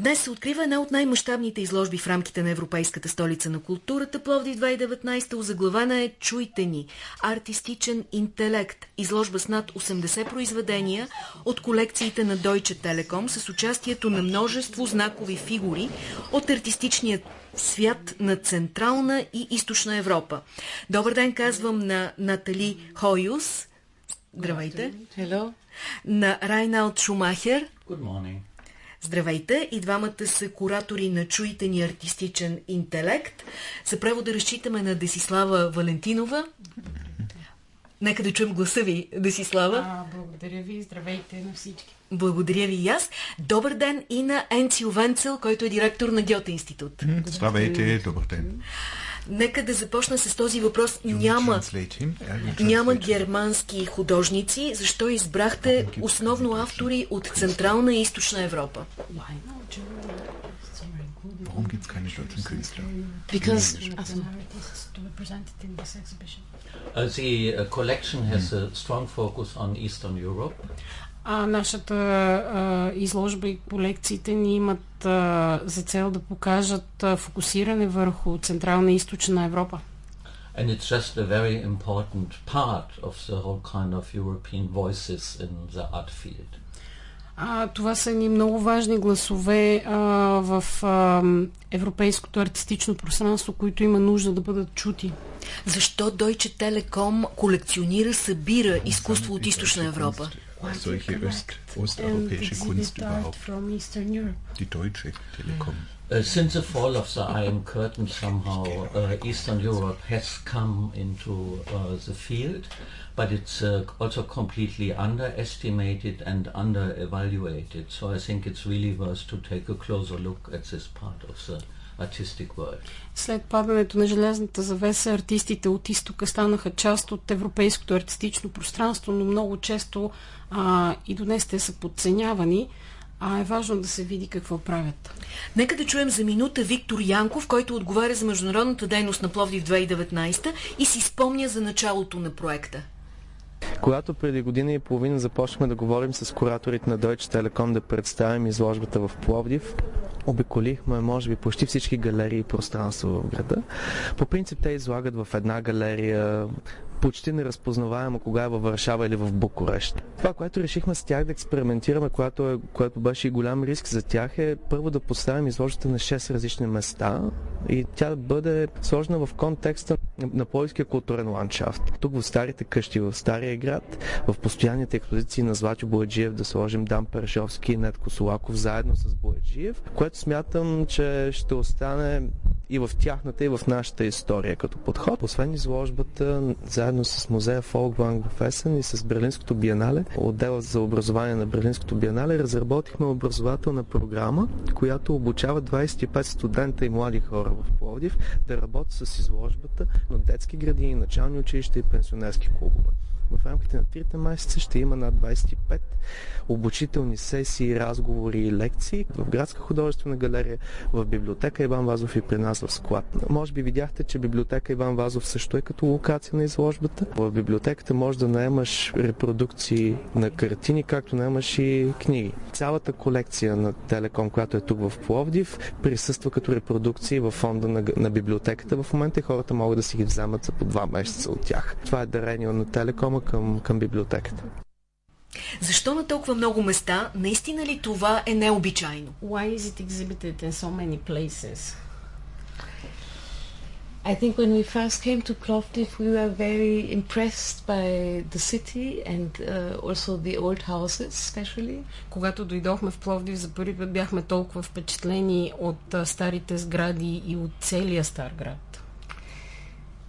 Днес се открива една от най-мащабните изложби в рамките на Европейската столица на културата. Пловди 2019 озаглавена е Чуйте ни. Артистичен интелект. Изложба с над 80 произведения от колекциите на Deutsche Telekom с участието на множество знакови фигури от артистичния свят на Централна и Източна Европа. Добър ден казвам на Натали Хойус. Здравейте. Hello. На Райналд Шумахер. Good morning. Здравейте! И двамата са куратори на Чуйте ни артистичен интелект. За право да разчитаме на Десислава Валентинова. Нека да чуем гласа ви, Десислава. А, благодаря ви. Здравейте на всички. Благодаря ви и аз. Добър ден и на Енцио Венцел, който е директор на Гьоте институт. Здравейте, добър ден. Нека да започна с този въпрос. Няма, няма германски художници. Защо избрахте основно автори от Централна и Източна Европа? Warum gibt es keine deutschen Künstler? Because Uh, the uh, collection has a strong focus on Eastern Europe. А, нашата а, изложба и колекциите ни имат а, за цел да покажат а, фокусиране върху Централна и Източна Европа. And it's just a very important part of the whole kind of European voices in the art field. А, това са ни много важни гласове а, в а, европейското артистично пространство, които има нужда да бъдат чути. Защо Deutsche Telekom колекционира, събира изкуство от Източна Европа? Solche Öst, osteuropäische Kunst überhaupt. from Eastern Europe. Die Deutsche Telekom. Uh, since the fall of the Iron Curtain, somehow uh, Eastern Europe has come into uh, the field, but it's uh, also completely underestimated and under-evaluated. So I think it's really worth to take a closer look at this part of the artistic world. След падането на железната завеса, артистите от изтока станаха част от европейското артистично пространство, но много често а, и до днес те са подценявани, а е важно да се види какво правят. Нека да чуем за минута Виктор Янков, който отговаря за международната дейност на Пловдив 2019 и си спомня за началото на проекта. Когато преди година и половина започнахме да говорим с кураторите на Deutsche Telekom да представим изложбата в Пловдив, обиколихме, може би, почти всички галерии и пространства в града. По принцип те излагат в една галерия почти неразпознаваемо кога е във Варшава или в Букурещ. Това, което решихме с тях да експериментираме, което, е, което беше и голям риск за тях е първо да поставим изложбата на 6 различни места и тя да бъде сложена в контекста на полския културен ландшафт. Тук в старите къщи, в Стария град, в постоянните експозиции на Златю Бояджиев да сложим Дан Першовски и Нетко Солаков заедно с Бояджиев, което смятам, че ще остане и в тяхната, и в нашата история като подход. Освен изложбата, заедно с музея Фолкванг в Есен и с Берлинското биенале, отдела за образование на Берлинското биенале, разработихме образователна програма, която обучава 25 студента и млади хора в Пловдив да работят с изложбата на детски градини, начални училища и пенсионерски клубове. В рамките на трите месеца ще има над 25 обучителни сесии, разговори и лекции в Градска художествена галерия, в библиотека Иван Вазов и при нас в склад. Може би видяхте, че библиотека Иван Вазов също е като локация на изложбата. В библиотеката може да наемаш репродукции на картини, както наемаш и книги. Цялата колекция на Телеком, която е тук в Пловдив, присъства като репродукции в фонда на, на библиотеката в момента и хората могат да си ги вземат за по два месеца от тях. Това е дарение на Телекома към, към библиотеката. Защо на толкова много места? Наистина ли това е необичайно? Why is it exhibited in so many places? I think when we first came to Plovdiv, we were very impressed by the city and uh, also the old houses, especially. Когато дойдохме в Пловдив за първи път бяхме толкова впечатлени от а, старите сгради и от целия стар град.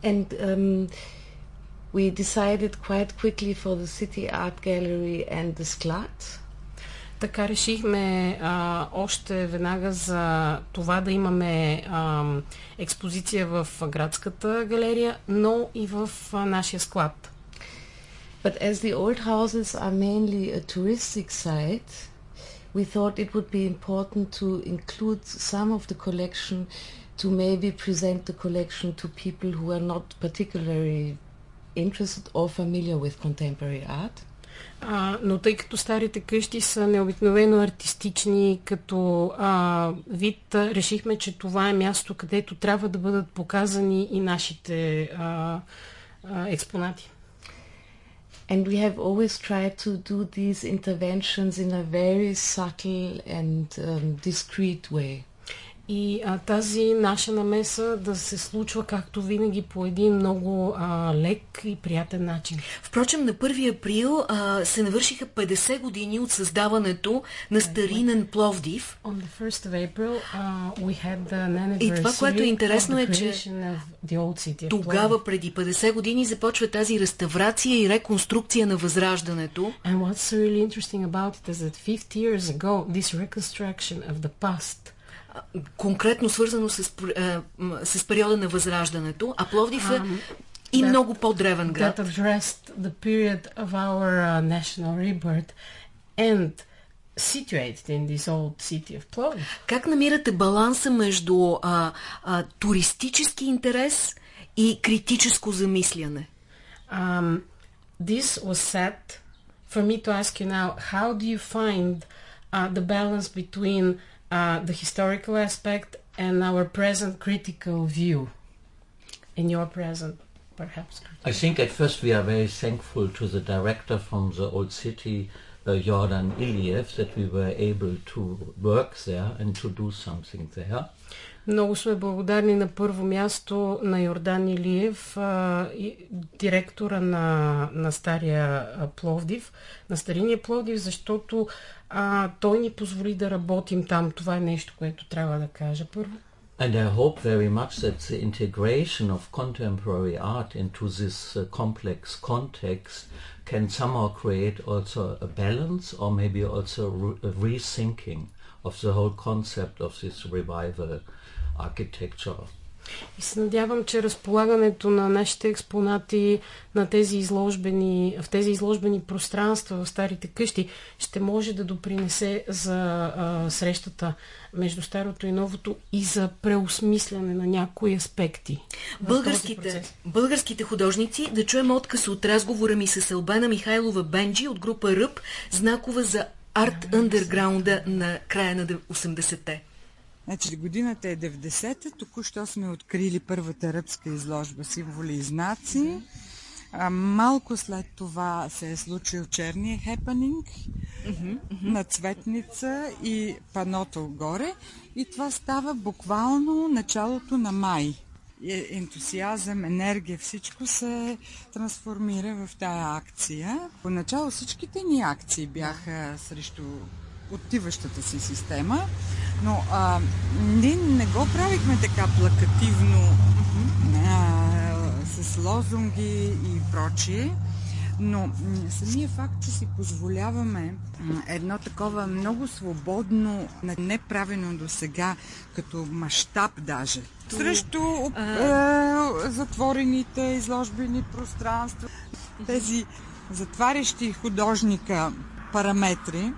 And um, we decided quite quickly for the City Art Gallery and the Sklat. Така решихме а, още веднага за това да имаме а, експозиция в градската галерия, но и в а, нашия склад. But as the old houses are mainly a touristic site, we thought it would be important to include some of the collection to maybe present the collection to people who are not particularly interested or familiar with contemporary art. А, но тъй като старите къщи са необикновено артистични като а, вид, решихме, че това е място, където трябва да бъдат показани и нашите а, а, експонати. And we have always tried to do these interventions in a very subtle and um, discreet way и а, тази наша намеса да се случва както винаги по един много а, лек и приятен начин. Впрочем, на 1 април а, се навършиха 50 години от създаването на старинен Пловдив. On the 1st of April, uh, we had the и това, което е интересно е, че тогава, преди 50 години, започва тази реставрация и реконструкция на Възраждането. And what's really interesting about it is that 50 years ago, this reconstruction of the past конкретно свързано с, с периода на Възраждането, а Пловдив е um, и that, много по-древен град. That addressed the period of our uh, national rebirth and situated in this old city of Plovdiv. Как намирате баланса между а, а, туристически интерес и критическо замисляне? Um, this was set for me to ask you now, how do you find uh, the balance between uh, the historical aspect and our present critical view. In your present perhaps. I think at first we are very thankful to the director from the old city Jordan Iliev that we were able to work there and to do something there. Много сме благодарни на първо място на Йордан Илиев, директора на, на стария Пловдив, на стариния Пловдив, защото а, той ни позволи да работим там. Това е нещо, което трябва да кажа първо. And I hope very much that the integration of contemporary art into this uh, complex context can somehow create also a balance or maybe also a rethinking of the whole concept of this revival architecture. И се надявам, че разполагането на нашите експонати на тези изложбени, в тези изложбени пространства в старите къщи ще може да допринесе за а, срещата между старото и новото и за преосмисляне на някои аспекти. Българските, българските художници, да чуем отказ от разговора ми с Албана Михайлова Бенджи от група Ръб, знакова за арт-андерграунда на края на 80-те. Значи годината е 90-та, току-що сме открили първата ръбска изложба символи и знаци. А, малко след това се е случил черния хепанинг mm-hmm, на цветница и паното горе. И това става буквално началото на май. Е, ентусиазъм, енергия, всичко се трансформира в тая акция. Поначало всичките ни акции бяха срещу отиващата си система, но а, ние не го правихме така плакативно а, с лозунги и прочие, но самия факт, че си позволяваме едно такова много свободно, неправено до сега, като мащаб даже, срещу е, затворените изложбени пространства, тези затварящи художника параметри,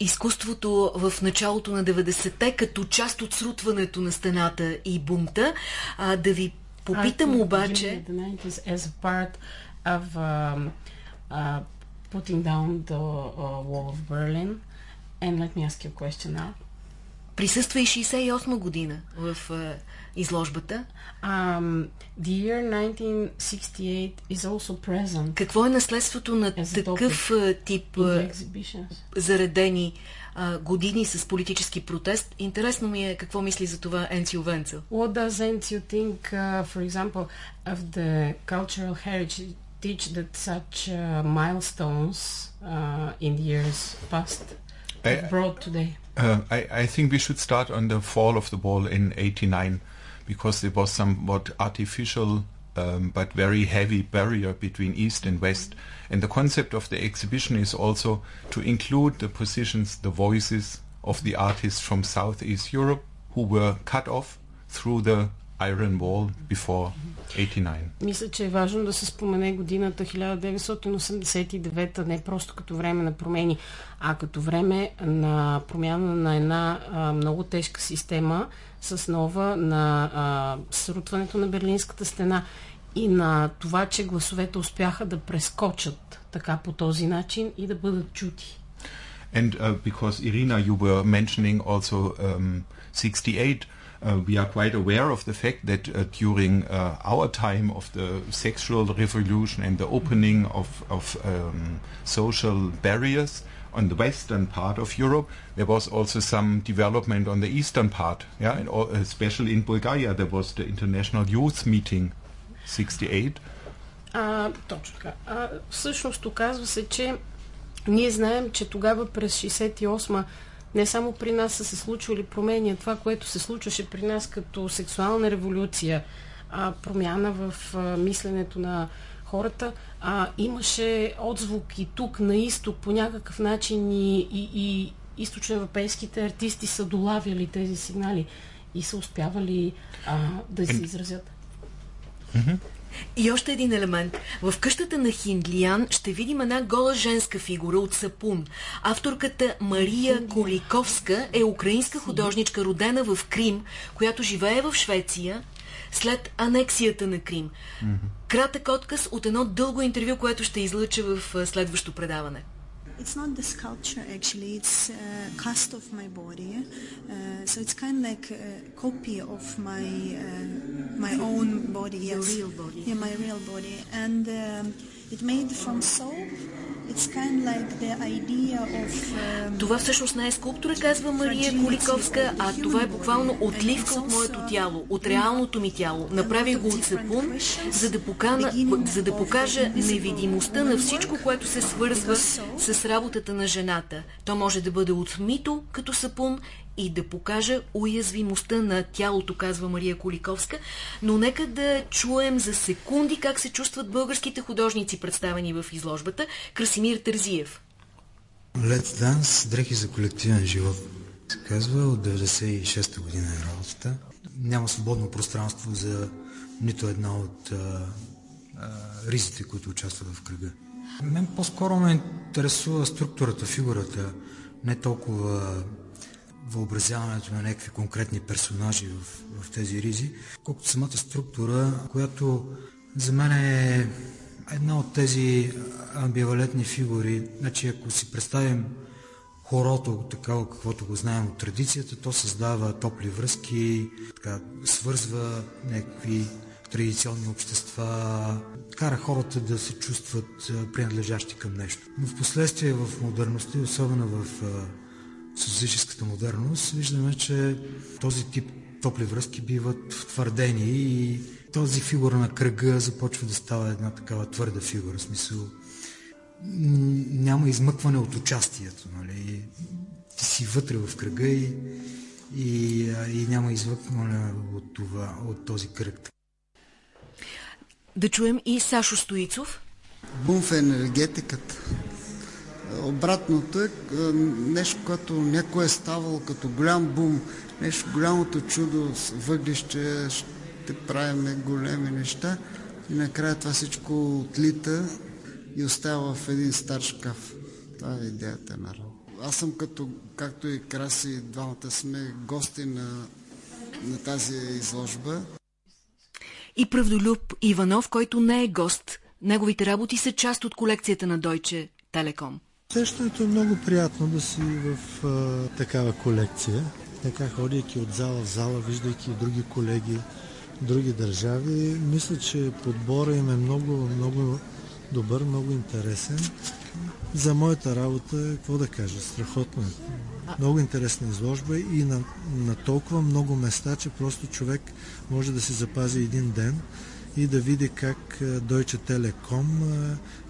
изкуството в началото на 90-те като част от срутването на стената и бунта. А, да ви попитам обаче... Um, uh, putting down the uh, wall of Berlin. And let me ask you a question now. Присъства и 68 година в uh, изложбата. Um, the year 1968 is also present. Какво е наследството на такъв тип заредени uh, години с политически протест? Интересно ми е какво мисли за това Енцио Венцел. What does Encio think, uh, for example, of the cultural heritage that such uh, milestones uh, in the years past have brought today? Uh, I, I think we should start on the fall of the wall in 89 because there was somewhat artificial um, but very heavy barrier between East and West. And the concept of the exhibition is also to include the positions, the voices of the artists from Southeast Europe who were cut off through the Iron Wall before 89. Мисля, че е важно да се спомене годината 1989, не просто като време на промени, а като време на промяна на една а, много тежка система с нова на а, срутването на Берлинската стена и на това, че гласовете успяха да прескочат така по този начин и да бъдат чути. And uh, because Irina, you were mentioning also um, 68, uh, we are quite aware of the fact that uh, during uh, our time of the sexual revolution and the opening of, of um, social barriers on the western part of Europe, there was also some development on the eastern part. Yeah, and all, especially in Bulgaria, there was the International Youth Meeting 68. А, точно така. А, всъщност оказва се, че ние знаем, че тогава през 68 не само при нас са се случвали промени, това, което се случваше при нас като сексуална революция, а, промяна в а, мисленето на хората, а, имаше отзвук и тук на изток по някакъв начин и, и, и източноевропейските артисти са долавяли тези сигнали и са успявали а, да се изразят. Mm-hmm. И още един елемент. В къщата на Хиндлиян ще видим една гола женска фигура от сапун. Авторката Мария Коликовска е украинска художничка, родена в Крим, която живее в Швеция след анексията на Крим. Кратък отказ от едно дълго интервю, което ще излъча в следващо предаване. It's not the sculpture actually, it's a cast of my body. Uh, so it's kind of like a copy of my uh, my own body. Your real body. Yeah, my real body. And um, it made from soap. It's kind of like the idea of... Um, Това всъщност не е скулптура, казва Мария Коликовска, а това е буквално отливка от моето тяло, от реалното ми тяло. Направих го от сапун, за да, покана, за да покажа невидимостта на всичко, което се свързва с работата на жената. То може да бъде отмито като сапун и да покажа уязвимостта на тялото, казва Мария Коликовска. Но нека да чуем за секунди как се чувстват българските художници, представени в изложбата. Красимир Тързиев. Let's Dance, дрехи за колективен живот. Се казва от 96-та година е работата. Няма свободно пространство за нито една от а, а, ризите, които участват в кръга. Мен по-скоро ме интересува структурата, фигурата, не толкова въобразяването на някакви конкретни персонажи в, в тези ризи, колкото самата структура, която за мен е една от тези амбивалентни фигури. Значи, ако си представим хорото, такава каквото го знаем от традицията, то създава топли връзки, така, свързва някакви традиционни общества, кара хората да се чувстват принадлежащи към нещо. Но в последствие в модерността и особено в социалистическата модерност, виждаме, че този тип топли връзки биват втвърдени и този фигура на кръга започва да става една такава твърда фигура, в смисъл няма измъкване от участието, нали? Ти си вътре в кръга и, и, и няма измъкване от, това, от този кръг. Да чуем и Сашо Стоицов. Бум в енергетиката. Обратното е нещо, което някой е ставало като голям бум, нещо голямото чудо, въглище, ще правим големи неща и накрая това всичко отлита и остава в един стар шкаф. Това е идеята на работа. Аз съм като, както и Краси, двамата сме гости на, на тази изложба. И Правдолюб Иванов, който не е гост. Неговите работи са част от колекцията на Deutsche Telekom. Усещането е много приятно да си в а, такава колекция. Така ходейки от зала в зала, виждайки други колеги, други държави, мисля, че подбора им е много, много добър, много интересен. За моята работа, какво да кажа, страхотно е. Много интересна изложба и на, на толкова много места, че просто човек може да си запази един ден и да види как Deutsche Telekom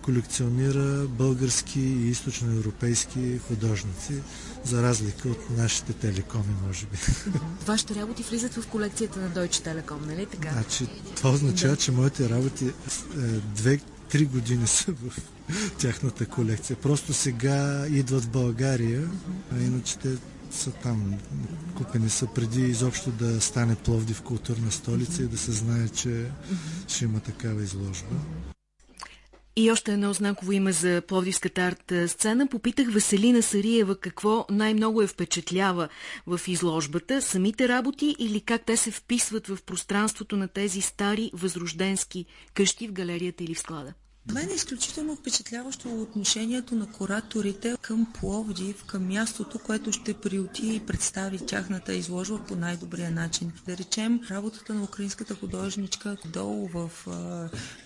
колекционира български и източноевропейски художници, за разлика от нашите телекоми, може би. Вашите работи влизат в колекцията на Deutsche Telekom, нали така? Значи, това означава, да. че моите работи две три години са в тяхната колекция. Просто сега идват в България, а иначе те са там. Купени са преди изобщо да стане Пловдив културна столица и да се знае, че ще има такава изложба. И още едно знаково име за Пловдивската арт сцена. Попитах Веселина Сариева какво най-много е впечатлява в изложбата. Самите работи или как те се вписват в пространството на тези стари възрожденски къщи в галерията или в склада? Мен е изключително впечатляващо отношението на кураторите към Пловдив, към мястото, което ще приоти и представи тяхната изложба по най-добрия начин. Да речем, работата на украинската художничка долу в,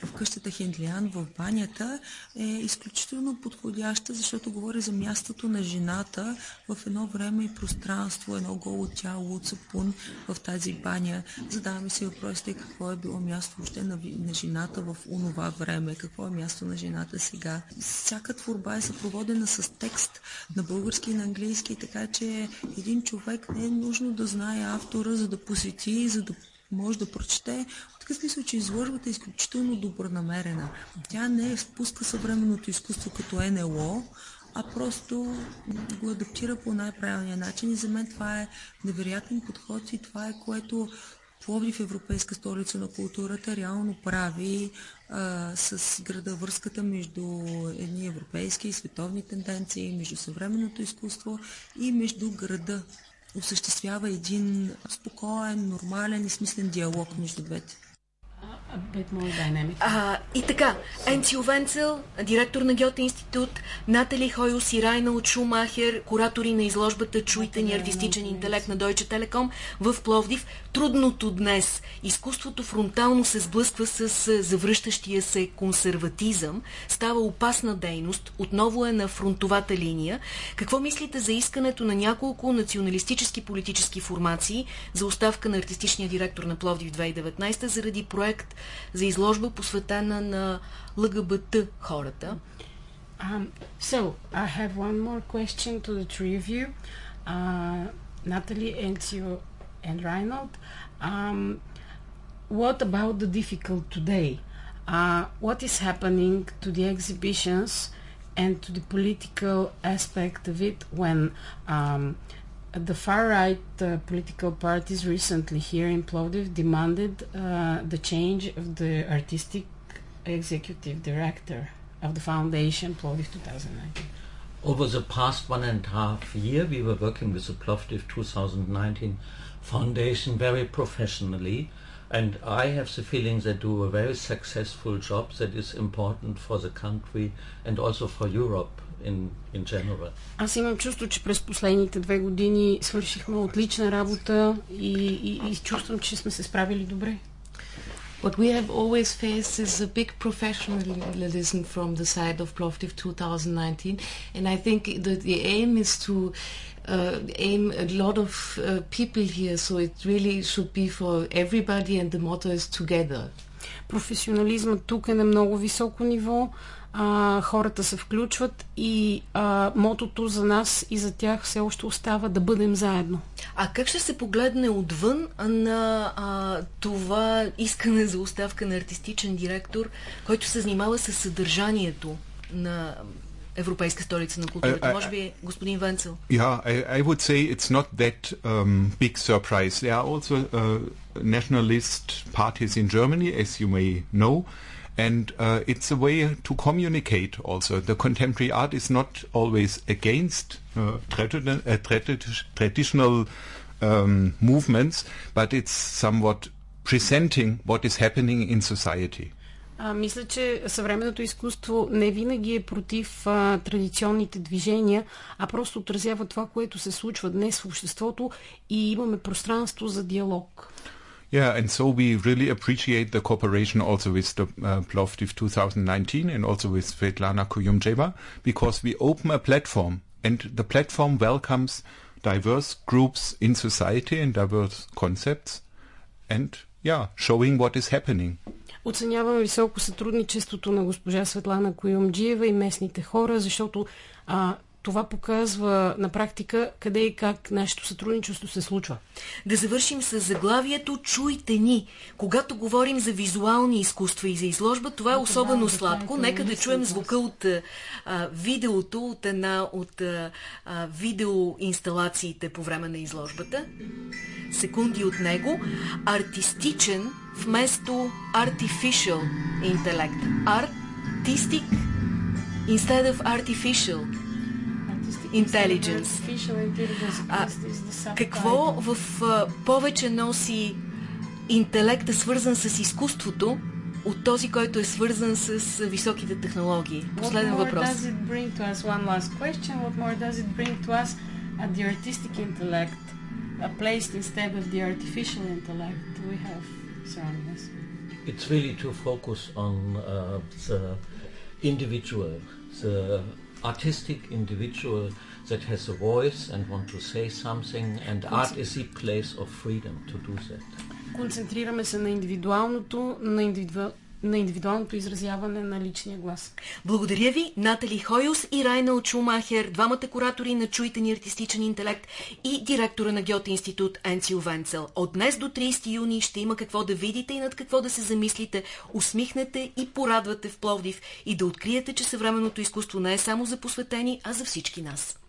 в къщата Хендлиан, в банята, е изключително подходяща, защото говори за мястото на жената в едно време и пространство, едно голо тяло, цапун в тази баня. Задаваме си въпросите какво е било място въобще на, на жената в онова време, какво е място на жената сега. Всяка творба е съпроводена с текст на български и на английски, така че един човек не е нужно да знае автора, за да посети, за да може да прочете. В такъв смисъл, че изложбата е изключително добронамерена. Тя не е спуска съвременното изкуство като НЛО, а просто го адаптира по най-правилния начин и за мен това е невероятен подход и това е което Пловдив Европейска столица на културата реално прави а, с града връзката между едни европейски и световни тенденции, между съвременното изкуство и между града. Осъществява един спокоен, нормален и смислен диалог между двете a bit more dynamic. А, и така, Енцио Венцел, директор на Гьоте институт, Натали Хойус и Райна от Шумахер, куратори на изложбата Чуйте ни артистичен интелект на Deutsche Telekom в Пловдив. Трудното днес. Изкуството фронтално се сблъсква с завръщащия се консерватизъм. Става опасна дейност. Отново е на фронтовата линия. Какво мислите за искането на няколко националистически политически формации за оставка на артистичния директор на Пловдив 2019 заради проект за изложба посветена на ЛГБТ хората. Um, so, I have one more question to the three of you. Uh, Natalie, Enzio, and Reinhold. Um, what about the difficult today? Uh, what is happening to the exhibitions and to the political aspect of it when um, the far-right uh, political parties recently here in Plovdiv demanded uh, the change of the artistic executive director of the foundation Plovdiv 2019. Over the past one and a half year, we were working with the Plovdiv 2019 Foundation very professionally, and I have the feeling they do a very successful job that is important for the country and also for Europe in, in general. Аз имам чувство, че през последните две години свършихме отлична работа и, и, и чувствам, че сме се справили добре. What we have always faced is a big professionalism from the side of Plovdiv 2019, and I think that the aim is to uh, aim a lot of uh, people here, so it really should be for everybody, and the motto is together. Професионализмът тук е на много високо ниво. а, хората се включват и а, мотото за нас и за тях все още остава да бъдем заедно. А как ще се погледне отвън на а, това искане за оставка на артистичен директор, който се занимава с съдържанието на Европейска столица на културата. Може би господин Венцел. Yeah, I, I would say it's not that um, big surprise. There are also uh, nationalist parties in Germany, as you may know. And uh, it's a way to communicate also. The contemporary art is not always against uh, tradi- uh, tradi- traditional um, movements, but it's somewhat presenting what is happening in society. А, мисля, че съвременното изкуство не винаги е против а, традиционните движения, а просто отразява това, което се случва днес в обществото и имаме пространство за диалог. Yeah, and so we really appreciate the cooperation also with the uh, Plovdiv 2019 and also with Svetlana Kuyumjeva because we open a platform and the platform welcomes diverse groups in society and diverse concepts and yeah, showing what is happening. Оценявам високо сътрудничеството на госпожа Светлана Коюмджиева и местните хора, защото а, това показва на практика къде и как нашето сътрудничество се случва. Да завършим с заглавието Чуйте ни. Когато говорим за визуални изкуства и за изложба, това е особено да, сладко. Да, Нека да чуем звука от а, видеото, от една от а, видеоинсталациите по време на изложбата. Секунди от него. Артистичен вместо artificial интелект. Artistic instead of artificial intelligence. А, какво в а, повече носи интелекта, свързан с изкуството, от този, който е свързан с високите технологии? Последен въпрос. What does it bring to us? One last question. What more does it bring to us at the artistic intellect, uh, placed instead of the artificial intellect we have surrounding us? It's really to focus on uh, the individual, the artistic individual that has a voice and want to say something, and art is the place of freedom to do that. Концентрираме се на индивидуалното, на, индивиду... На индивидуалното изразяване на личния глас. Благодаря ви, Натали Хойус и Райнал Чумахер, двамата куратори на Чуйте ни артистичен интелект и директора на Гьоте институт Енцио Венцел. От днес до 30 юни ще има какво да видите и над какво да се замислите, усмихнете и порадвате в Пловдив и да откриете, че съвременното изкуство не е само за посветени, а за всички нас.